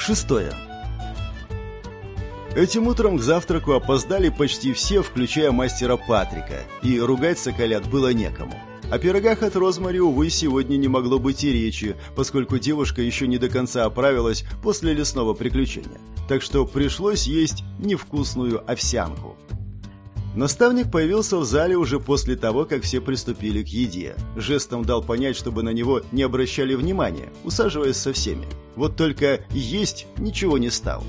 Шестое. Этим утром к завтраку опоздали почти все, включая мастера Патрика, и ругать соколят было некому. О пирогах от Розмари, увы, сегодня не могло быть и речи, поскольку девушка еще не до конца оправилась после лесного приключения. Так что пришлось есть невкусную овсянку. Наставник появился в зале уже после того, как все приступили к еде. Жестом дал понять, чтобы на него не обращали внимания, усаживаясь со всеми. Вот только есть ничего не стал.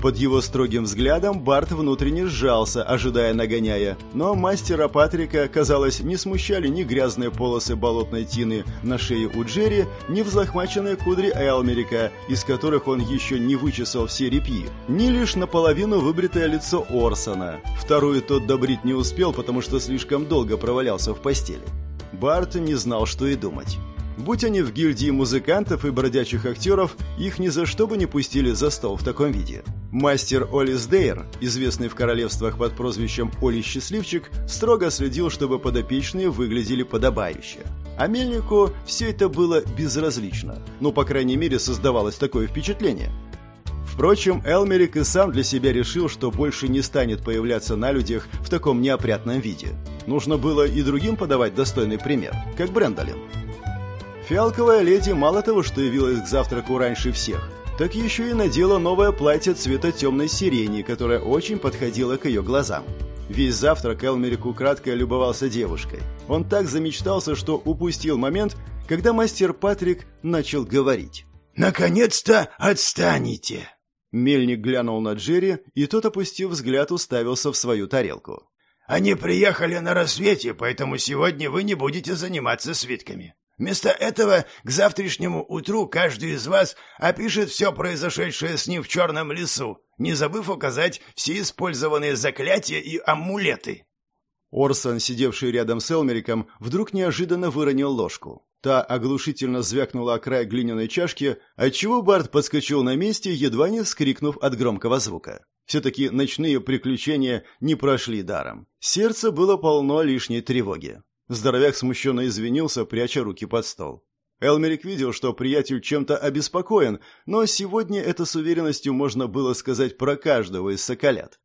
Под его строгим взглядом Барт внутренне сжался, ожидая нагоняя, но мастера Патрика, казалось, не смущали ни грязные полосы болотной тины на шее у Джерри, ни взлохмаченные кудри Элмерика, из которых он еще не вычесал все репьи, ни лишь наполовину выбритое лицо Орсона. Вторую тот добрить не успел, потому что слишком долго провалялся в постели. Барт не знал, что и думать. Будь они в гильдии музыкантов и бродячих актеров, их ни за что бы не пустили за стол в таком виде. Мастер Олис Дейр, известный в королевствах под прозвищем Оли Счастливчик, строго следил, чтобы подопечные выглядели подобающе. А Мельнику все это было безразлично. Ну, по крайней мере, создавалось такое впечатление. Впрочем, Элмерик и сам для себя решил, что больше не станет появляться на людях в таком неопрятном виде. Нужно было и другим подавать достойный пример, как Брэндолин. Фиалковая леди мало того, что явилась к завтраку раньше всех, так еще и надела новое платье цвета темной сирени, которое очень подходило к ее глазам. Весь завтрак Элмерик украдкой любовался девушкой. Он так замечтался, что упустил момент, когда мастер Патрик начал говорить. «Наконец-то отстанете!» Мельник глянул на Джерри, и тот, опустив взгляд, уставился в свою тарелку. «Они приехали на рассвете, поэтому сегодня вы не будете заниматься свитками. Вместо этого к завтрашнему утру каждый из вас опишет все произошедшее с ним в черном лесу, не забыв указать все использованные заклятия и амулеты. Орсон, сидевший рядом с Элмериком, вдруг неожиданно выронил ложку. Та оглушительно звякнула о край глиняной чашки, отчего Барт подскочил на месте, едва не вскрикнув от громкого звука. Все-таки ночные приключения не прошли даром. Сердце было полно лишней тревоги. Здоровяк смущенно извинился, пряча руки под стол. Элмерик видел, что приятель чем-то обеспокоен, но сегодня это с уверенностью можно было сказать про каждого из соколят.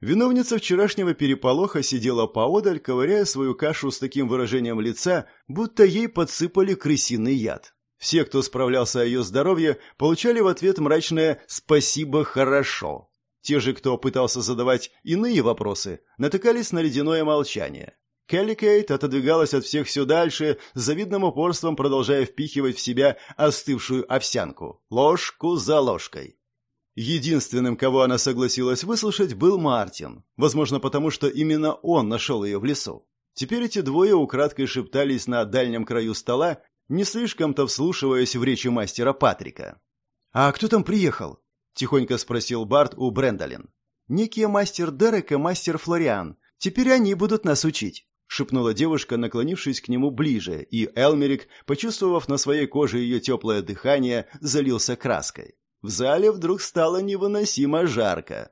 Виновница вчерашнего переполоха сидела поодаль, ковыряя свою кашу с таким выражением лица, будто ей подсыпали крысиный яд. Все, кто справлялся о ее здоровье, получали в ответ мрачное «спасибо, хорошо». Те же, кто пытался задавать иные вопросы, натыкались на ледяное молчание. Келли Кейт отодвигалась от всех все дальше, с завидным упорством продолжая впихивать в себя остывшую овсянку, ложку за ложкой. Единственным, кого она согласилась выслушать, был Мартин. Возможно, потому что именно он нашел ее в лесу. Теперь эти двое украдкой шептались на дальнем краю стола, не слишком-то вслушиваясь в речи мастера Патрика. «А кто там приехал?» – тихонько спросил Барт у Брэндолин. «Некий мастер Дерек и мастер Флориан. Теперь они будут нас учить» шепнула девушка, наклонившись к нему ближе, и Элмерик, почувствовав на своей коже ее теплое дыхание, залился краской. В зале вдруг стало невыносимо жарко.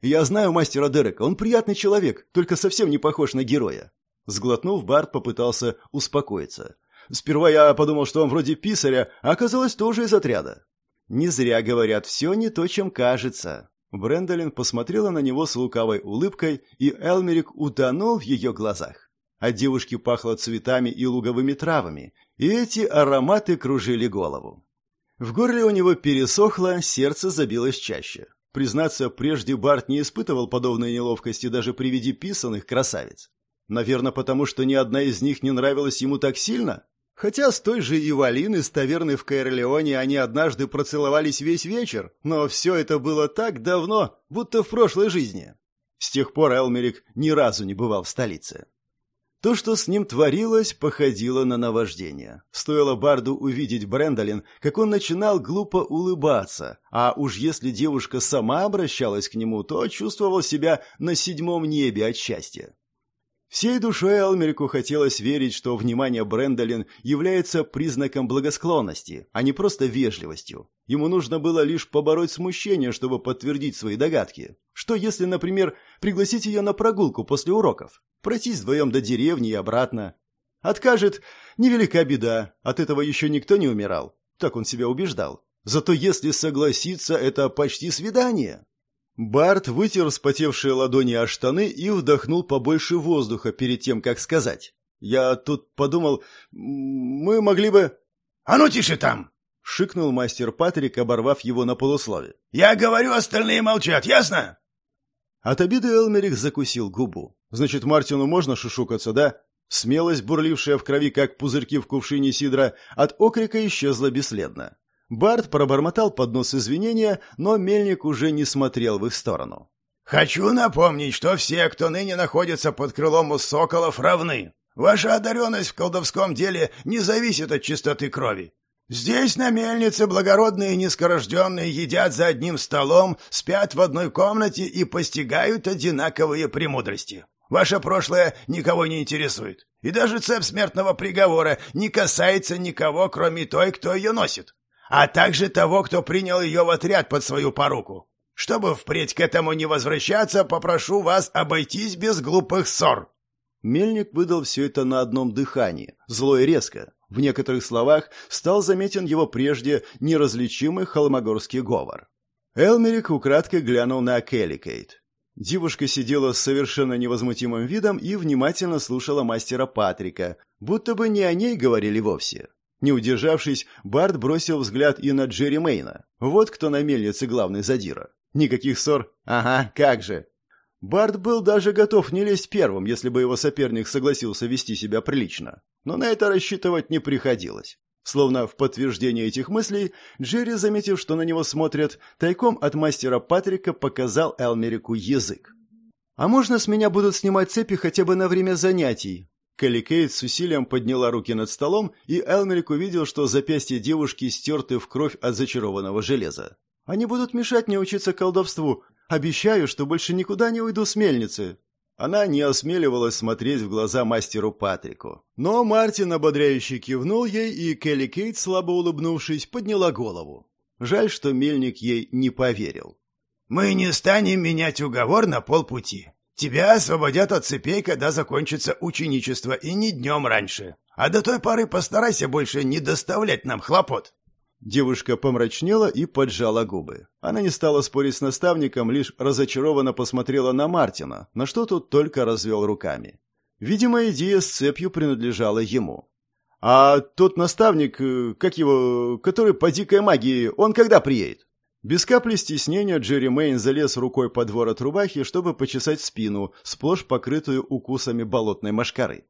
«Я знаю мастера Дерека, он приятный человек, только совсем не похож на героя». Сглотнув, Барт попытался успокоиться. «Сперва я подумал, что он вроде писаря, а оказалось тоже из отряда». «Не зря говорят, все не то, чем кажется». Брэндолин посмотрела на него с лукавой улыбкой, и Элмерик утонул в ее глазах. От девушки пахло цветами и луговыми травами, и эти ароматы кружили голову. В горле у него пересохло, сердце забилось чаще. Признаться, прежде Барт не испытывал подобной неловкости даже при виде писанных красавиц. Наверное, потому что ни одна из них не нравилась ему так сильно? Хотя с той же Ивалин из таверны в Каэрлеоне они однажды процеловались весь вечер, но все это было так давно, будто в прошлой жизни. С тех пор Элмерик ни разу не бывал в столице. То, что с ним творилось, походило на наваждение. Стоило Барду увидеть Брэндолин, как он начинал глупо улыбаться, а уж если девушка сама обращалась к нему, то чувствовал себя на седьмом небе от счастья. Всей душой Алмерику хотелось верить, что внимание Брэндолин является признаком благосклонности, а не просто вежливостью. Ему нужно было лишь побороть смущение, чтобы подтвердить свои догадки. Что если, например, пригласить ее на прогулку после уроков? Пройтись вдвоем до деревни и обратно? Откажет – невелика беда, от этого еще никто не умирал. Так он себя убеждал. Зато если согласиться, это почти свидание. Барт вытер вспотевшие ладони о штаны и вдохнул побольше воздуха перед тем, как сказать. «Я тут подумал, мы могли бы...» «А ну тише там!» — шикнул мастер Патрик, оборвав его на полуслове. «Я говорю, остальные молчат, ясно?» От обиды Элмерик закусил губу. «Значит, Мартину можно шушукаться, да?» Смелость, бурлившая в крови, как пузырьки в кувшине сидра, от окрика исчезла бесследно. Барт пробормотал под нос извинения, но Мельник уже не смотрел в их сторону. «Хочу напомнить, что все, кто ныне находится под крылом у соколов, равны. Ваша одаренность в колдовском деле не зависит от чистоты крови. Здесь, на мельнице, благородные и низкорожденные едят за одним столом, спят в одной комнате и постигают одинаковые премудрости. Ваше прошлое никого не интересует. И даже цепь смертного приговора не касается никого, кроме той, кто ее носит. А также того, кто принял ее в отряд под свою поруку. Чтобы впредь к этому не возвращаться, попрошу вас обойтись без глупых ссор». Мельник выдал все это на одном дыхании, зло и резко. В некоторых словах стал заметен его прежде неразличимый холмогорский говор. Элмерик украдкой глянул на Келли Кейт. Девушка сидела с совершенно невозмутимым видом и внимательно слушала мастера Патрика, будто бы не о ней говорили вовсе. Не удержавшись, Барт бросил взгляд и на Джерри Мейна. Вот кто на мельнице главный задира. Никаких ссор? Ага, как же. Барт был даже готов не лезть первым, если бы его соперник согласился вести себя прилично. Но на это рассчитывать не приходилось. Словно в подтверждение этих мыслей, Джерри, заметив, что на него смотрят, тайком от мастера Патрика показал Элмерику язык. «А можно с меня будут снимать цепи хотя бы на время занятий?» Келли Кейт с усилием подняла руки над столом, и Элмерик увидел, что запястья девушки стерты в кровь от зачарованного железа. «Они будут мешать мне учиться колдовству. Обещаю, что больше никуда не уйду с мельницы». Она не осмеливалась смотреть в глаза мастеру Патрику. Но Мартин ободряюще кивнул ей, и Келли Кейт, слабо улыбнувшись, подняла голову. Жаль, что мельник ей не поверил. «Мы не станем менять уговор на полпути. Тебя освободят от цепей, когда закончится ученичество, и не днем раньше. А до той поры постарайся больше не доставлять нам хлопот». Девушка помрачнела и поджала губы. Она не стала спорить с наставником, лишь разочарованно посмотрела на Мартина, на что тут только развел руками. Видимо, идея с цепью принадлежала ему. «А тот наставник, э, как его, который по дикой магии, он когда приедет?» Без капли стеснения Джерри Мэйн залез рукой под ворот рубахи, чтобы почесать спину, сплошь покрытую укусами болотной мошкары.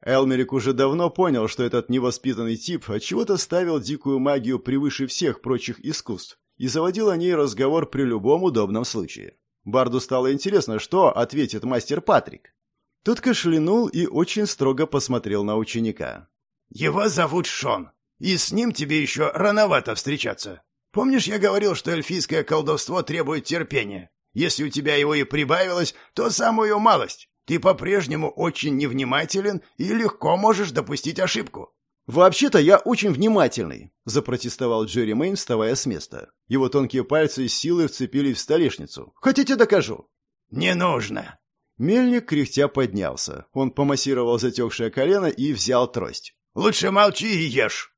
Элмерик уже давно понял, что этот невоспитанный тип отчего-то ставил дикую магию превыше всех прочих искусств и заводил о ней разговор при любом удобном случае. Барду стало интересно, что ответит мастер Патрик. Тот кашлянул и очень строго посмотрел на ученика. «Его зовут Шон, и с ним тебе еще рановато встречаться. Помнишь, я говорил, что эльфийское колдовство требует терпения? Если у тебя его и прибавилось, то самую малость. Ты по-прежнему очень невнимателен и легко можешь допустить ошибку. «Вообще-то я очень внимательный», – запротестовал Джерри Мэйн, вставая с места. Его тонкие пальцы с силой вцепились в столешницу. «Хотите, докажу?» «Не нужно». Мельник кряхтя поднялся. Он помассировал затекшее колено и взял трость. «Лучше молчи и ешь».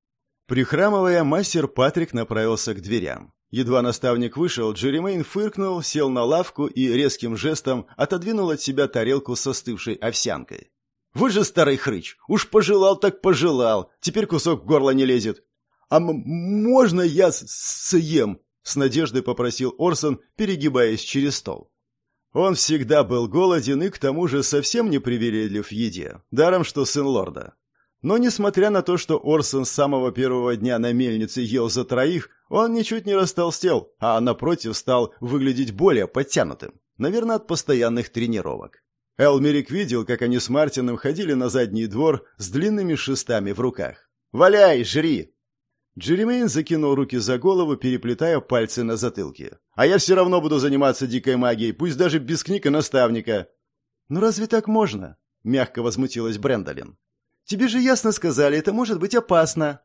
Прихрамывая, мастер Патрик направился к дверям. Едва наставник вышел, Джеремейн фыркнул, сел на лавку и резким жестом отодвинул от себя тарелку с остывшей овсянкой. «Вы же старый хрыч! Уж пожелал так пожелал! Теперь кусок в горло не лезет!» «А можно я съем?» — с надеждой попросил Орсон, перегибаясь через стол. Он всегда был голоден и к тому же совсем не привередлив в еде, даром что сын лорда. Но несмотря на то, что Орсон с самого первого дня на мельнице ел за троих, он ничуть не растолстел, а напротив стал выглядеть более подтянутым. Наверное, от постоянных тренировок. Элмерик видел, как они с Мартином ходили на задний двор с длинными шестами в руках. «Валяй, жри!» Джеремейн закинул руки за голову, переплетая пальцы на затылке. «А я все равно буду заниматься дикой магией, пусть даже без книг и наставника». «Ну разве так можно?» — мягко возмутилась Брэндолин. «Тебе же ясно сказали, это может быть опасно».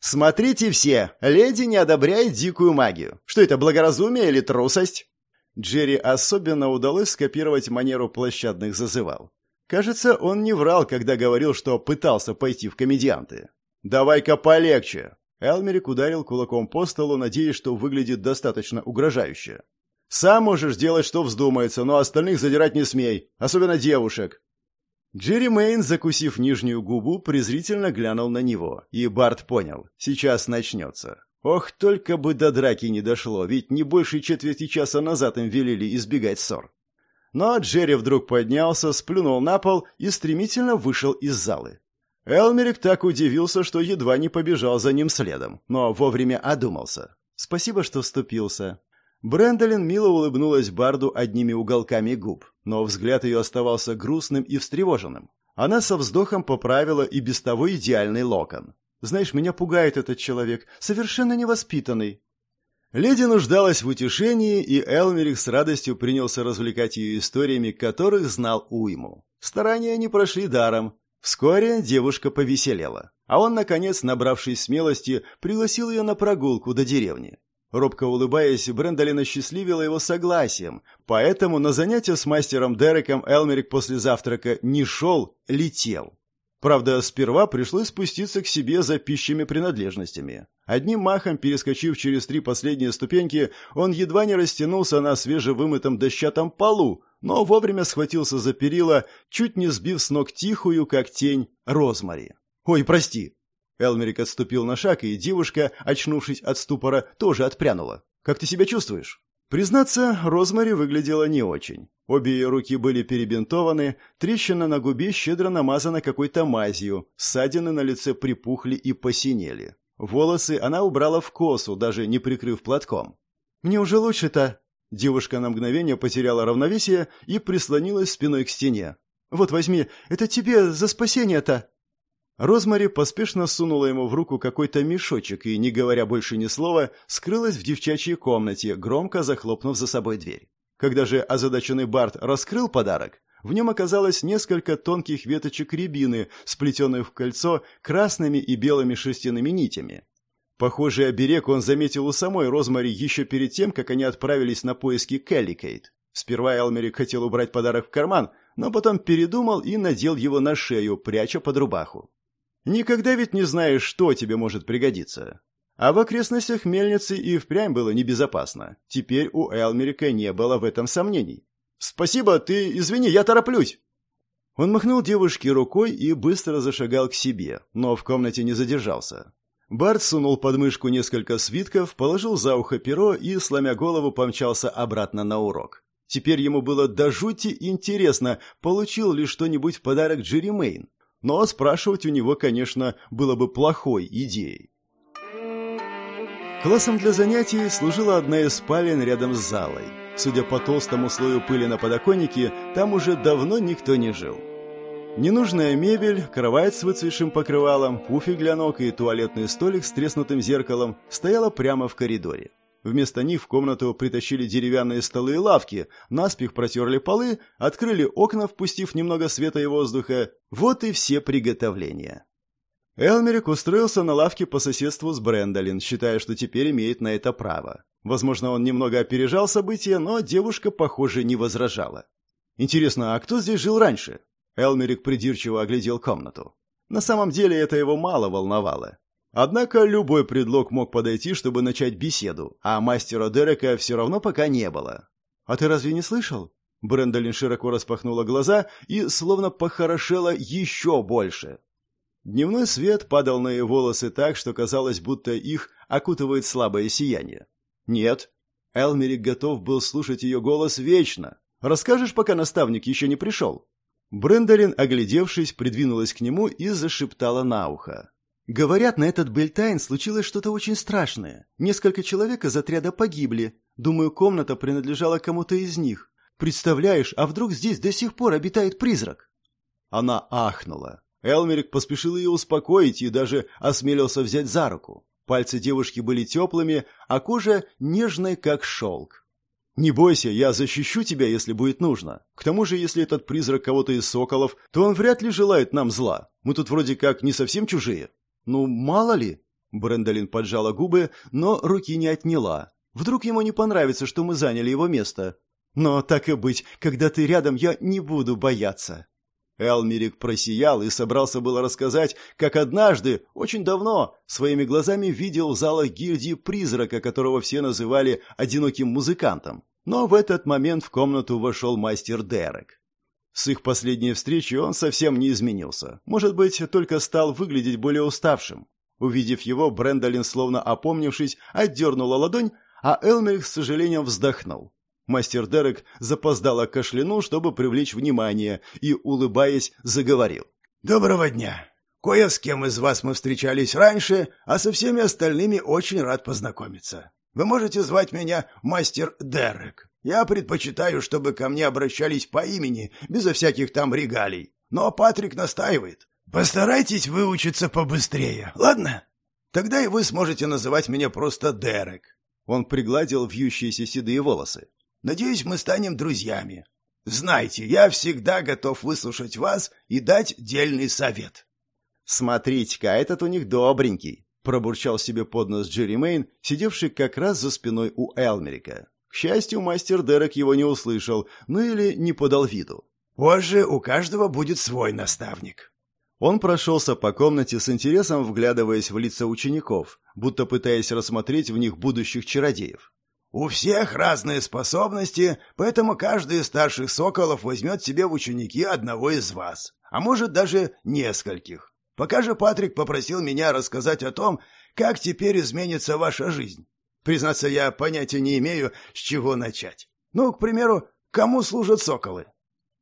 «Смотрите все! Леди не одобряет дикую магию. Что это, благоразумие или трусость?» Джерри особенно удалось скопировать манеру площадных зазывал. Кажется, он не врал, когда говорил, что пытался пойти в комедианты. «Давай-ка полегче!» Элмерик ударил кулаком по столу, надеясь, что выглядит достаточно угрожающе. «Сам можешь делать, что вздумается, но остальных задирать не смей, особенно девушек». Джерри Мэйн, закусив нижнюю губу, презрительно глянул на него, и Барт понял – сейчас начнется. Ох, только бы до драки не дошло, ведь не больше четверти часа назад им велели избегать ссор. Но Джерри вдруг поднялся, сплюнул на пол и стремительно вышел из залы. Элмерик так удивился, что едва не побежал за ним следом, но вовремя одумался. «Спасибо, что вступился». Брэндолин мило улыбнулась Барду одними уголками губ, но взгляд ее оставался грустным и встревоженным. Она со вздохом поправила и без того идеальный локон. «Знаешь, меня пугает этот человек, совершенно невоспитанный». Леди нуждалась в утешении, и Элмерик с радостью принялся развлекать ее историями, которых знал уйму. Старания не прошли даром, Вскоре девушка повеселела, а он, наконец, набравшись смелости, пригласил ее на прогулку до деревни. Робко улыбаясь, Брэндолин осчастливила его согласием, поэтому на занятия с мастером Дереком Элмерик после завтрака не шел, летел. Правда, сперва пришлось спуститься к себе за пищими принадлежностями. Одним махом, перескочив через три последние ступеньки, он едва не растянулся на свежевымытом дощатом полу, но вовремя схватился за перила, чуть не сбив с ног тихую, как тень, Розмари. «Ой, прости!» Элмерик отступил на шаг, и девушка, очнувшись от ступора, тоже отпрянула. «Как ты себя чувствуешь?» Признаться, Розмари выглядела не очень. Обе ее руки были перебинтованы, трещина на губе щедро намазана какой-то мазью, ссадины на лице припухли и посинели. Волосы она убрала в косу, даже не прикрыв платком. «Мне уже лучше-то», Девушка на мгновение потеряла равновесие и прислонилась спиной к стене. «Вот возьми, это тебе за спасение-то!» Розмари поспешно сунула ему в руку какой-то мешочек и, не говоря больше ни слова, скрылась в девчачьей комнате, громко захлопнув за собой дверь. Когда же озадаченный Барт раскрыл подарок, в нем оказалось несколько тонких веточек рябины, сплетенных в кольцо красными и белыми шерстяными нитями. Похожий оберег он заметил у самой Розмари еще перед тем, как они отправились на поиски Келли Кейт. Сперва Элмерик хотел убрать подарок в карман, но потом передумал и надел его на шею, пряча под рубаху. Никогда ведь не знаешь, что тебе может пригодиться. А в окрестностях мельницы и впрямь было небезопасно. Теперь у Элмерика не было в этом сомнений. «Спасибо, ты извини, я тороплюсь!» Он махнул девушке рукой и быстро зашагал к себе, но в комнате не задержался. Барт сунул под мышку несколько свитков, положил за ухо перо и, сломя голову, помчался обратно на урок. Теперь ему было до жути интересно, получил ли что-нибудь в подарок Джерри Мэйн. Но спрашивать у него, конечно, было бы плохой идеей. Классом для занятий служила одна из спален рядом с залой. Судя по толстому слою пыли на подоконнике, там уже давно никто не жил. Ненужная мебель, кровать с выцветшим покрывалом, пуфик для ног и туалетный столик с треснутым зеркалом стояла прямо в коридоре. Вместо них в комнату притащили деревянные столы и лавки, наспех протерли полы, открыли окна, впустив немного света и воздуха. Вот и все приготовления. Элмерик устроился на лавке по соседству с Брэндолин, считая, что теперь имеет на это право. Возможно, он немного опережал события, но девушка, похоже, не возражала. Интересно, а кто здесь жил раньше? Элмерик придирчиво оглядел комнату. На самом деле это его мало волновало. Однако любой предлог мог подойти, чтобы начать беседу, а мастера Дерека все равно пока не было. «А ты разве не слышал?» Брэндолин широко распахнула глаза и словно похорошела еще больше. Дневной свет падал на ее волосы так, что казалось, будто их окутывает слабое сияние. «Нет». Элмерик готов был слушать ее голос вечно. «Расскажешь, пока наставник еще не пришел?» Брендолин, оглядевшись, придвинулась к нему и зашептала на ухо. «Говорят, на этот Бельтайн случилось что-то очень страшное. Несколько человек из отряда погибли. Думаю, комната принадлежала кому-то из них. Представляешь, а вдруг здесь до сих пор обитает призрак?» Она ахнула. Элмерик поспешил ее успокоить и даже осмелился взять за руку. Пальцы девушки были теплыми, а кожа нежной, как шелк. «Не бойся, я защищу тебя, если будет нужно. К тому же, если этот призрак кого-то из соколов, то он вряд ли желает нам зла. Мы тут вроде как не совсем чужие». «Ну, мало ли». Брендолин поджала губы, но руки не отняла. «Вдруг ему не понравится, что мы заняли его место. Но так и быть, когда ты рядом, я не буду бояться». Элмерик просиял и собрался было рассказать, как однажды, очень давно, своими глазами видел в залах гильдии призрака, которого все называли «одиноким музыкантом». Но в этот момент в комнату вошел мастер Дерек. С их последней встречи он совсем не изменился. Может быть, только стал выглядеть более уставшим. Увидев его, Брэндолин, словно опомнившись, отдернула ладонь, а Элмерик с сожалением вздохнул. Мастер Дерек запоздало кашлянул, чтобы привлечь внимание, и, улыбаясь, заговорил. «Доброго дня! Кое с кем из вас мы встречались раньше, а со всеми остальными очень рад познакомиться. Вы можете звать меня мастер Дерек. Я предпочитаю, чтобы ко мне обращались по имени, безо всяких там регалий. Но Патрик настаивает. Постарайтесь выучиться побыстрее, ладно? Тогда и вы сможете называть меня просто Дерек. Он пригладил вьющиеся седые волосы. Надеюсь, мы станем друзьями. Знайте, я всегда готов выслушать вас и дать дельный совет. Смотрите-ка, этот у них добренький, пробурчал себе под нос Джерри Мэйн, сидевший как раз за спиной у Элмерика. К счастью, мастер Дерек его не услышал, ну или не подал виду. Позже у каждого будет свой наставник. Он прошелся по комнате с интересом, вглядываясь в лица учеников, будто пытаясь рассмотреть в них будущих чародеев. У всех разные способности, поэтому каждый из старших соколов возьмет себе в ученики одного из вас, а может даже нескольких. Пока же Патрик попросил меня рассказать о том, как теперь изменится ваша жизнь. Признаться, я понятия не имею, с чего начать. Ну, к примеру, кому служат соколы?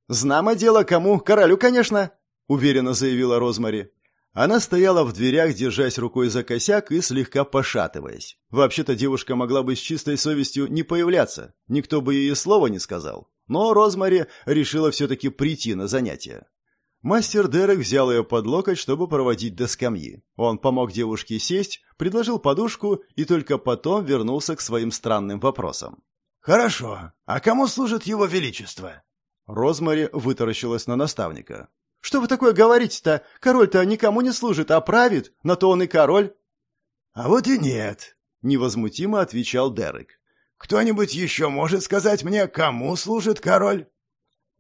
«Знамо дело, кому. Королю, конечно», — уверенно заявила Розмари. Она стояла в дверях, держась рукой за косяк и слегка пошатываясь. Вообще-то девушка могла бы с чистой совестью не появляться, никто бы ей слова не сказал. Но Розмари решила все-таки прийти на занятия. Мастер Дерек взял ее под локоть, чтобы проводить до скамьи. Он помог девушке сесть, предложил подушку и только потом вернулся к своим странным вопросам. «Хорошо. А кому служит его величество?» Розмари вытаращилась на наставника. Что вы такое говорите-то? Король-то никому не служит, а правит, на то он и король. А вот и нет, невозмутимо отвечал Дерек. Кто-нибудь еще может сказать мне, кому служит король?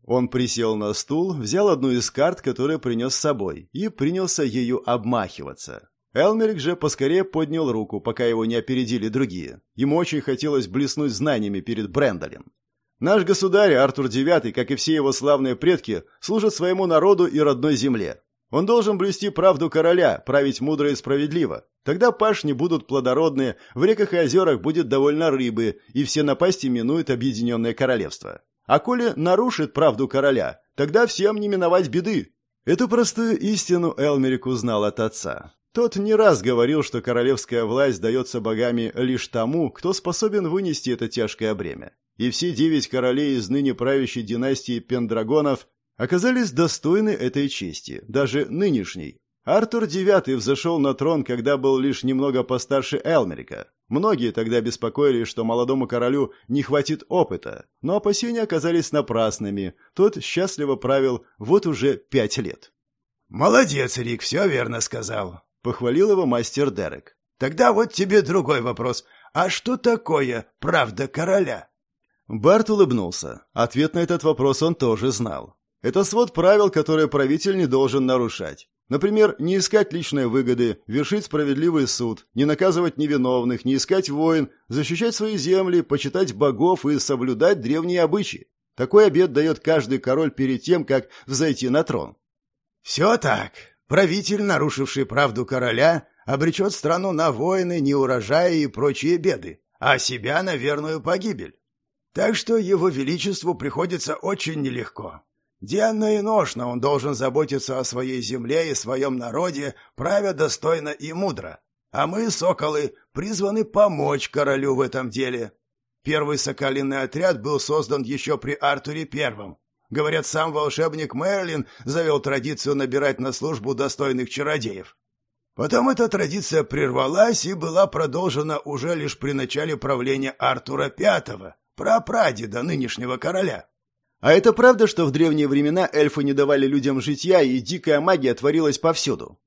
Он присел на стул, взял одну из карт, которую принес с собой, и принялся ею обмахиваться. Элмерик же поскорее поднял руку, пока его не опередили другие. Ему очень хотелось блеснуть знаниями перед Брэндолин. Наш государь Артур IX, как и все его славные предки, служит своему народу и родной земле. Он должен блюсти правду короля, править мудро и справедливо. Тогда пашни будут плодородные, в реках и озерах будет довольно рыбы, и все напасти минуют объединенное королевство. А коли нарушит правду короля, тогда всем не миновать беды. Эту простую истину Элмерик узнал от отца. Тот не раз говорил, что королевская власть дается богами лишь тому, кто способен вынести это тяжкое бремя и все девять королей из ныне правящей династии Пендрагонов оказались достойны этой чести, даже нынешней. Артур IX взошел на трон, когда был лишь немного постарше Элмерика. Многие тогда беспокоились, что молодому королю не хватит опыта, но опасения оказались напрасными. Тот счастливо правил вот уже пять лет. «Молодец, Рик, все верно сказал», — похвалил его мастер Дерек. «Тогда вот тебе другой вопрос. А что такое правда короля?» Барт улыбнулся. Ответ на этот вопрос он тоже знал. Это свод правил, которые правитель не должен нарушать. Например, не искать личной выгоды, вершить справедливый суд, не наказывать невиновных, не искать войн, защищать свои земли, почитать богов и соблюдать древние обычаи. Такой обет дает каждый король перед тем, как взойти на трон. «Все так. Правитель, нарушивший правду короля, обречет страну на войны, неурожаи и прочие беды, а себя на верную погибель. Так что его величеству приходится очень нелегко. Денно и ношно он должен заботиться о своей земле и своем народе, правя достойно и мудро. А мы, соколы, призваны помочь королю в этом деле. Первый соколиный отряд был создан еще при Артуре Первом. Говорят, сам волшебник Мерлин завел традицию набирать на службу достойных чародеев. Потом эта традиция прервалась и была продолжена уже лишь при начале правления Артура Пятого, прапрадеда нынешнего короля. А это правда, что в древние времена эльфы не давали людям житья, и дикая магия творилась повсюду?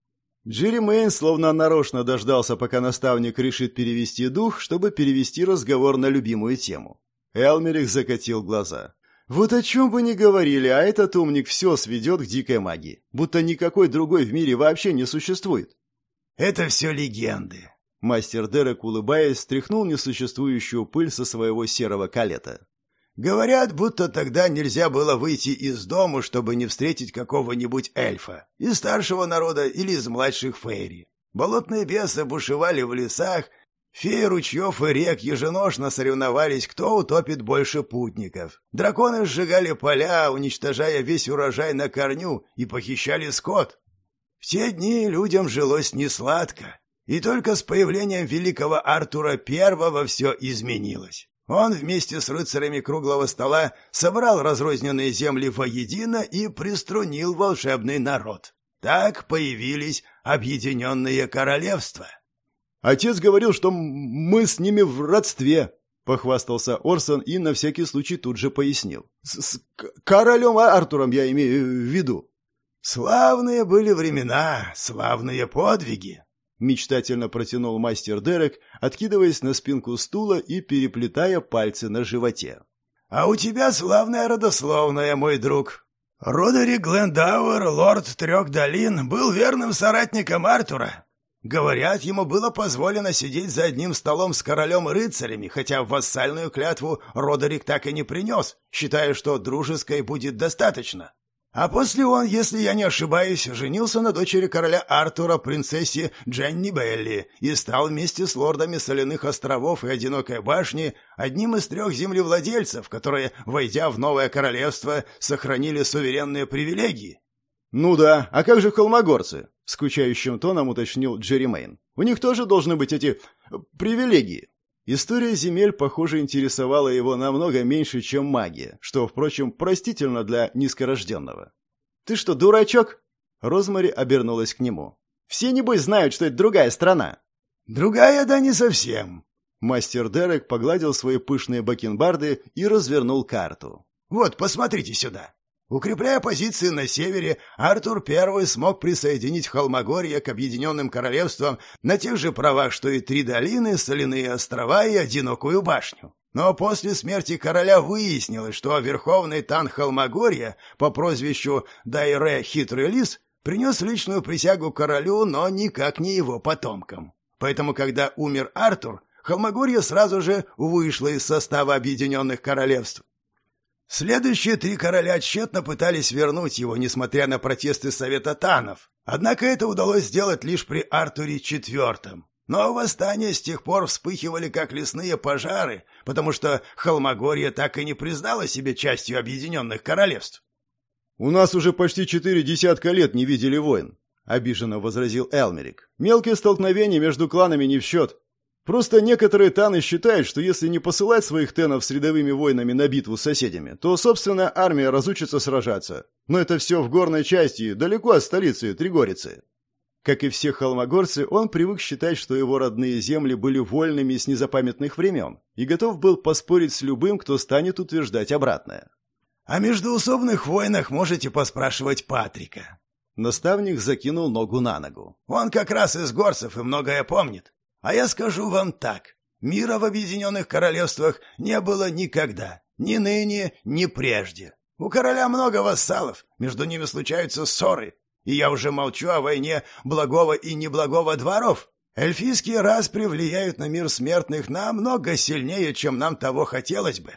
Джерри Мэйн словно нарочно дождался, пока наставник решит перевести дух, чтобы перевести разговор на любимую тему. Элмерих закатил глаза. Вот о чем бы ни говорили, а этот умник все сведет к дикой магии, будто никакой другой в мире вообще не существует. Это все легенды. Мастер Дерек, улыбаясь, стряхнул несуществующую пыль со своего серого калета. Говорят, будто тогда нельзя было выйти из дома, чтобы не встретить какого-нибудь эльфа, из старшего народа или из младших фейри. Болотные бесы бушевали в лесах, феи ручьев и рек еженошно соревновались, кто утопит больше путников. Драконы сжигали поля, уничтожая весь урожай на корню, и похищали скот. В те дни людям жилось несладко, и только с появлением великого Артура Первого все изменилось. Он вместе с рыцарями круглого стола собрал разрозненные земли воедино и приструнил волшебный народ. Так появились объединенные королевства. Отец говорил, что мы с ними в родстве, похвастался Орсон и на всякий случай тут же пояснил. С, с королем Артуром я имею в виду. Славные были времена, славные подвиги, Мечтательно протянул мастер Дерек, откидываясь на спинку стула и переплетая пальцы на животе. «А у тебя славная родословная, мой друг. Родерик Глендауэр, лорд Трех Долин, был верным соратником Артура. Говорят, ему было позволено сидеть за одним столом с королем и рыцарями, хотя вассальную клятву Родерик так и не принес, считая, что дружеской будет достаточно. А после он, если я не ошибаюсь, женился на дочери короля Артура, принцессе Дженни Белли, и стал вместе с лордами Соляных островов и Одинокой башни одним из трех землевладельцев, которые, войдя в новое королевство, сохранили суверенные привилегии. «Ну да, а как же холмогорцы?» — скучающим тоном уточнил Джерри Мэйн. «У них тоже должны быть эти... привилегии». История земель, похоже, интересовала его намного меньше, чем магия, что, впрочем, простительно для низкорожденного. «Ты что, дурачок?» Розмари обернулась к нему. «Все, небось, знают, что это другая страна». «Другая, да не совсем». Мастер Дерек погладил свои пышные бакенбарды и развернул карту. «Вот, посмотрите сюда. Укрепляя позиции на севере, Артур I смог присоединить Холмогорье к Объединенным Королевствам на тех же правах, что и Три долины, Соляные острова и Одинокую башню. Но после смерти короля выяснилось, что верховный тан Холмогорья по прозвищу Дайре Хитрый Лис принес личную присягу королю, но никак не его потомкам. Поэтому, когда умер Артур, Холмогорье сразу же вышло из состава Объединенных Королевств. Следующие три короля тщетно пытались вернуть его, несмотря на протесты Совета Танов. Однако это удалось сделать лишь при Артуре IV. Но восстания с тех пор вспыхивали как лесные пожары, потому что Холмогорье так и не признало себе частью Объединенных Королевств. «У нас уже почти четыре десятка лет не видели войн», — обиженно возразил Элмерик. «Мелкие столкновения между кланами не в счет. Просто некоторые таны считают, что если не посылать своих тенов с рядовыми войнами на битву с соседями, то, собственно, армия разучится сражаться. Но это все в горной части, далеко от столицы Тригорицы. Как и все холмогорцы, он привык считать, что его родные земли были вольными с незапамятных времен, и готов был поспорить с любым, кто станет утверждать обратное. «О междуусобных войнах можете поспрашивать Патрика». Наставник закинул ногу на ногу. «Он как раз из горцев и многое помнит. А я скажу вам так. Мира в Объединенных Королевствах не было никогда. Ни ныне, ни прежде. У короля много вассалов, между ними случаются ссоры. И я уже молчу о войне благого и неблагого дворов. Эльфийские распри влияют на мир смертных намного сильнее, чем нам того хотелось бы.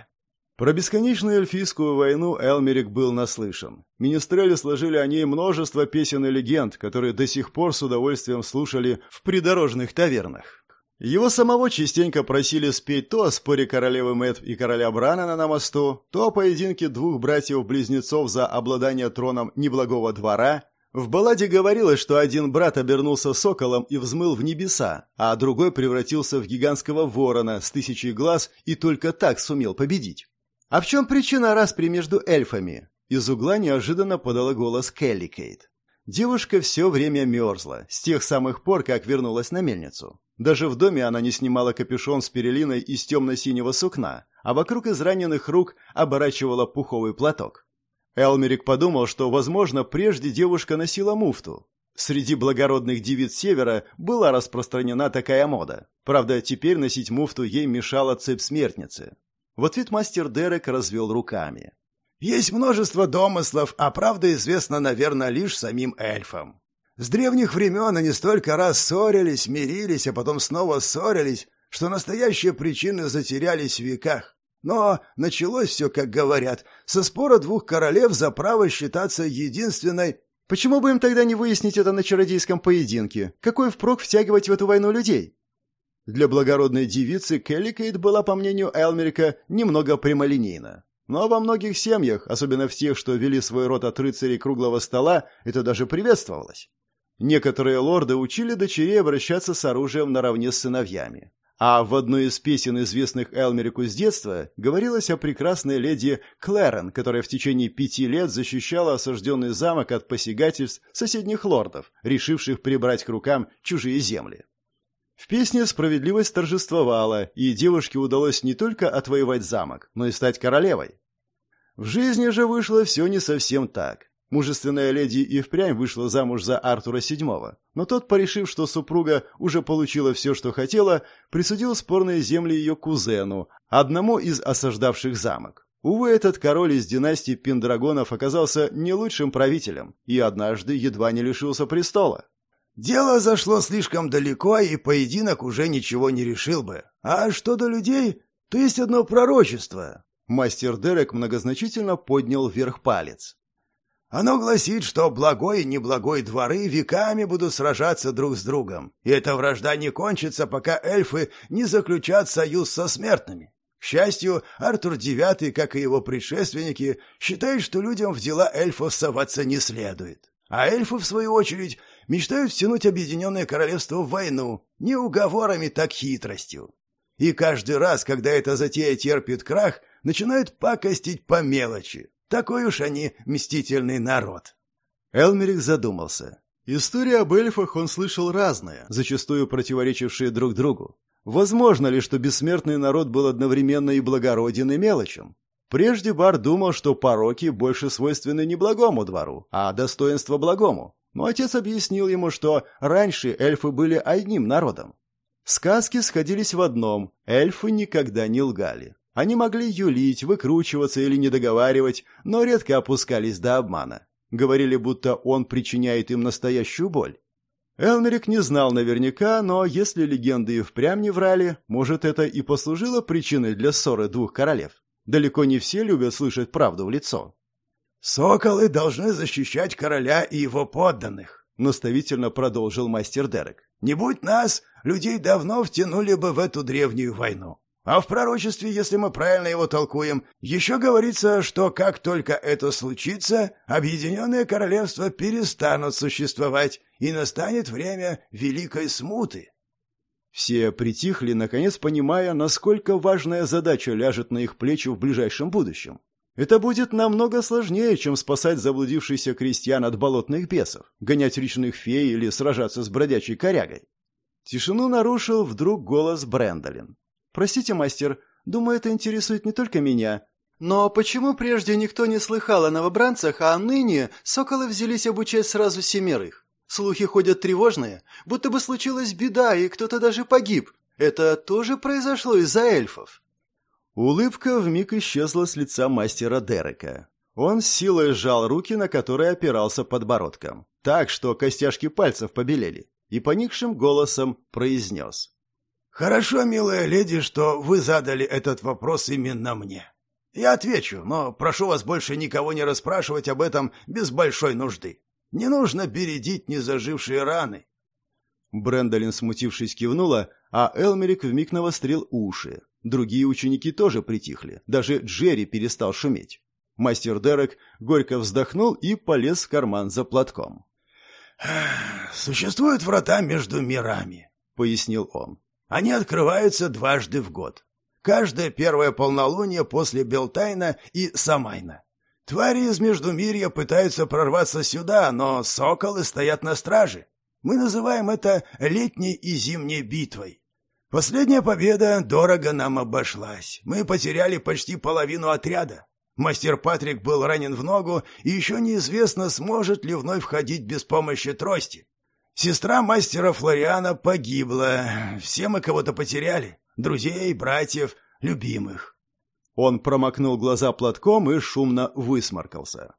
Про бесконечную эльфийскую войну Элмерик был наслышан. Министрели сложили о ней множество песен и легенд, которые до сих пор с удовольствием слушали в придорожных тавернах. Его самого частенько просили спеть то о споре королевы Мэт и короля Бранана на мосту, то о поединке двух братьев-близнецов за обладание троном неблагого двора. В балладе говорилось, что один брат обернулся соколом и взмыл в небеса, а другой превратился в гигантского ворона с тысячей глаз и только так сумел победить. «А в чем причина распри между эльфами?» Из угла неожиданно подала голос Келли Кейт. Девушка все время мерзла, с тех самых пор, как вернулась на мельницу. Даже в доме она не снимала капюшон с перелиной из темно-синего сукна, а вокруг израненных рук оборачивала пуховый платок. Элмерик подумал, что, возможно, прежде девушка носила муфту. Среди благородных девиц Севера была распространена такая мода. Правда, теперь носить муфту ей мешала цепь смертницы. В ответ мастер Дерек развел руками. Есть множество домыслов, а правда известна, наверное, лишь самим эльфам. С древних времен они столько раз ссорились, мирились, а потом снова ссорились, что настоящие причины затерялись в веках. Но началось все, как говорят, со спора двух королев за право считаться единственной... Почему бы им тогда не выяснить это на чародейском поединке? Какой впрок втягивать в эту войну людей? Для благородной девицы Келли Кейт была, по мнению Элмерика, немного прямолинейна. Но во многих семьях, особенно в тех, что вели свой род от рыцарей круглого стола, это даже приветствовалось. Некоторые лорды учили дочерей обращаться с оружием наравне с сыновьями. А в одной из песен, известных Элмерику с детства, говорилось о прекрасной леди Клэрен, которая в течение пяти лет защищала осажденный замок от посягательств соседних лордов, решивших прибрать к рукам чужие земли. В песне справедливость торжествовала, и девушке удалось не только отвоевать замок, но и стать королевой. В жизни же вышло все не совсем так. Мужественная леди и впрямь вышла замуж за Артура VII, но тот, порешив, что супруга уже получила все, что хотела, присудил спорные земли ее кузену, одному из осаждавших замок. Увы, этот король из династии Пендрагонов оказался не лучшим правителем и однажды едва не лишился престола. Дело зашло слишком далеко, и поединок уже ничего не решил бы. А что до людей, то есть одно пророчество. Мастер Дерек многозначительно поднял вверх палец. Оно гласит, что благой и неблагой дворы веками будут сражаться друг с другом, и эта вражда не кончится, пока эльфы не заключат союз со смертными. К счастью, Артур IX, как и его предшественники, считает, что людям в дела эльфов соваться не следует. А эльфы, в свою очередь, мечтают втянуть Объединенное Королевство в войну, не уговорами, так хитростью. И каждый раз, когда эта затея терпит крах, начинают пакостить по мелочи, такой уж они мстительный народ. Элмерик задумался. Истории об эльфах он слышал разные, зачастую противоречившие друг другу. Возможно ли, что бессмертный народ был одновременно и благороден, и мелочен? Прежде Бар думал, что пороки больше свойственны не благому двору, а достоинство благому. Но отец объяснил ему, что раньше эльфы были одним народом. Сказки сходились в одном – эльфы никогда не лгали. Они могли юлить, выкручиваться или недоговаривать, но редко опускались до обмана. Говорили, будто он причиняет им настоящую боль. Элмерик не знал наверняка, но если легенды и впрямь не врали, может, это и послужило причиной для ссоры двух королев. Далеко не все любят слышать правду в лицо. «Соколы должны защищать короля и его подданных», — наставительно продолжил мастер Дерек. «Не будь нас, людей давно втянули бы в эту древнюю войну. А в пророчестве, если мы правильно его толкуем, еще говорится, что как только это случится, Объединенное Королевство перестанут существовать, и настанет время Великой Смуты. Все притихли, наконец понимая, насколько важная задача ляжет на их плечи в ближайшем будущем. Это будет намного сложнее, чем спасать заблудившихся крестьян от болотных бесов, гонять речных фей или сражаться с бродячей корягой. Тишину нарушил вдруг голос Брэндолин. «Простите, мастер, думаю, это интересует не только меня. Но почему прежде никто не слыхал о новобранцах, а ныне соколы взялись обучать сразу семерых? Слухи ходят тревожные, будто бы случилась беда, и кто-то даже погиб. Это тоже произошло из-за эльфов». Улыбка вмиг исчезла с лица мастера Дерека. Он с силой сжал руки, на которые опирался подбородком, так что костяшки пальцев побелели, и поникшим голосом произнес. «Хорошо, милая леди, что вы задали этот вопрос именно мне. Я отвечу, но прошу вас больше никого не расспрашивать об этом без большой нужды. Не нужно бередить незажившие раны». Брэндолин, смутившись, кивнула, а Элмерик вмиг навострил уши. Другие ученики тоже притихли, даже Джерри перестал шуметь. Мастер Дерек горько вздохнул и полез в карман за платком. «Существуют врата между мирами», — пояснил он. Они открываются дважды в год. Каждое первое полнолуние после Белтайна и Самайна. Твари из Междумирья пытаются прорваться сюда, но соколы стоят на страже. Мы называем это летней и зимней битвой. Последняя победа дорого нам обошлась. Мы потеряли почти половину отряда. Мастер Патрик был ранен в ногу, и еще неизвестно, сможет ли вновь ходить без помощи трости. Сестра мастера Флориана погибла. Все мы кого-то потеряли. Друзей, братьев, любимых. Он промокнул глаза платком и шумно высморкался.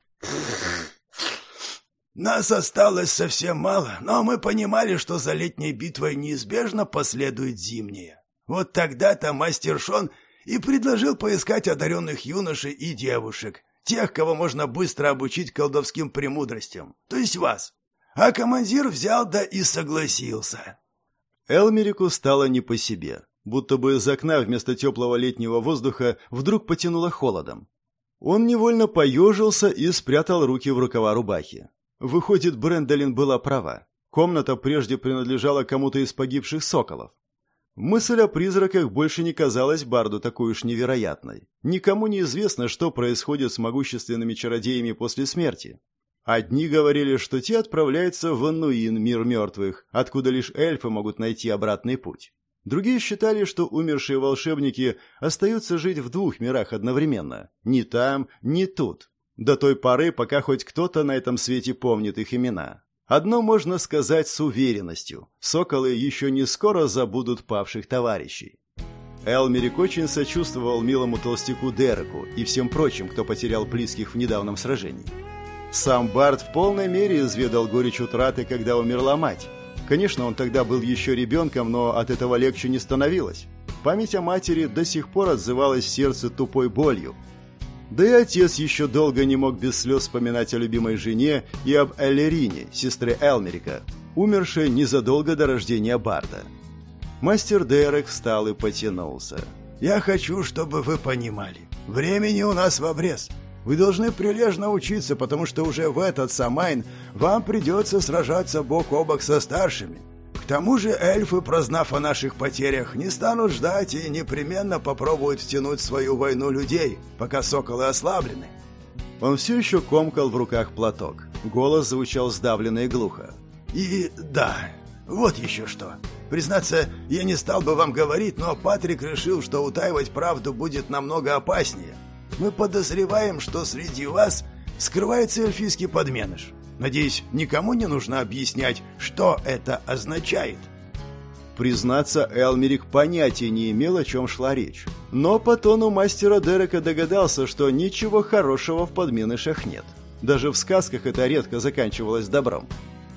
Нас осталось совсем мало, но мы понимали, что за летней битвой неизбежно последует зимняя. Вот тогда-то мастер Шон и предложил поискать одаренных юношей и девушек, тех, кого можно быстро обучить колдовским премудростям, то есть вас. А командир взял да и согласился. Элмерику стало не по себе, будто бы из окна вместо теплого летнего воздуха вдруг потянуло холодом. Он невольно поежился и спрятал руки в рукава рубахи. Выходит, Брэндолин была права. Комната прежде принадлежала кому-то из погибших соколов. Мысль о призраках больше не казалась Барду такой уж невероятной. Никому не известно, что происходит с могущественными чародеями после смерти. Одни говорили, что те отправляются в Аннуин, мир мертвых, откуда лишь эльфы могут найти обратный путь. Другие считали, что умершие волшебники остаются жить в двух мирах одновременно. Ни там, ни тут. До той поры, пока хоть кто-то на этом свете помнит их имена. Одно можно сказать с уверенностью. Соколы еще не скоро забудут павших товарищей. Элмерик очень сочувствовал милому толстяку Дереку и всем прочим, кто потерял близких в недавнем сражении. Сам Барт в полной мере изведал горечь утраты, когда умерла мать. Конечно, он тогда был еще ребенком, но от этого легче не становилось. Память о матери до сих пор отзывалась в сердце тупой болью, да и отец еще долго не мог без слез вспоминать о любимой жене и об Эллерине, сестре Элмерика, умершей незадолго до рождения Барта. Мастер Дерек встал и потянулся. «Я хочу, чтобы вы понимали. Времени у нас в обрез. Вы должны прилежно учиться, потому что уже в этот Самайн вам придется сражаться бок о бок со старшими тому же эльфы, прознав о наших потерях, не станут ждать и непременно попробуют втянуть в свою войну людей, пока соколы ослаблены. Он все еще комкал в руках платок. Голос звучал сдавленно и глухо. «И да, вот еще что. Признаться, я не стал бы вам говорить, но Патрик решил, что утаивать правду будет намного опаснее. Мы подозреваем, что среди вас скрывается эльфийский подменыш. Надеюсь, никому не нужно объяснять, что это означает. Признаться, Элмерик понятия не имел, о чем шла речь. Но по тону мастера Дерека догадался, что ничего хорошего в подменышах нет. Даже в сказках это редко заканчивалось добром.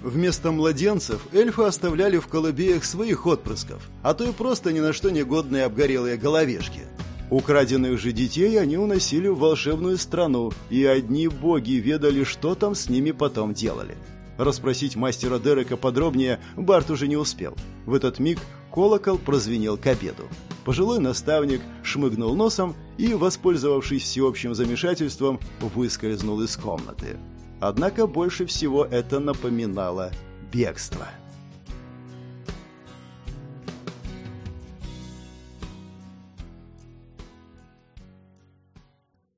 Вместо младенцев эльфы оставляли в колыбеях своих отпрысков, а то и просто ни на что негодные обгорелые головешки – Украденных же детей они уносили в волшебную страну, и одни боги ведали, что там с ними потом делали. Расспросить мастера Дерека подробнее Барт уже не успел. В этот миг колокол прозвенел к обеду. Пожилой наставник шмыгнул носом и, воспользовавшись всеобщим замешательством, выскользнул из комнаты. Однако больше всего это напоминало бегство.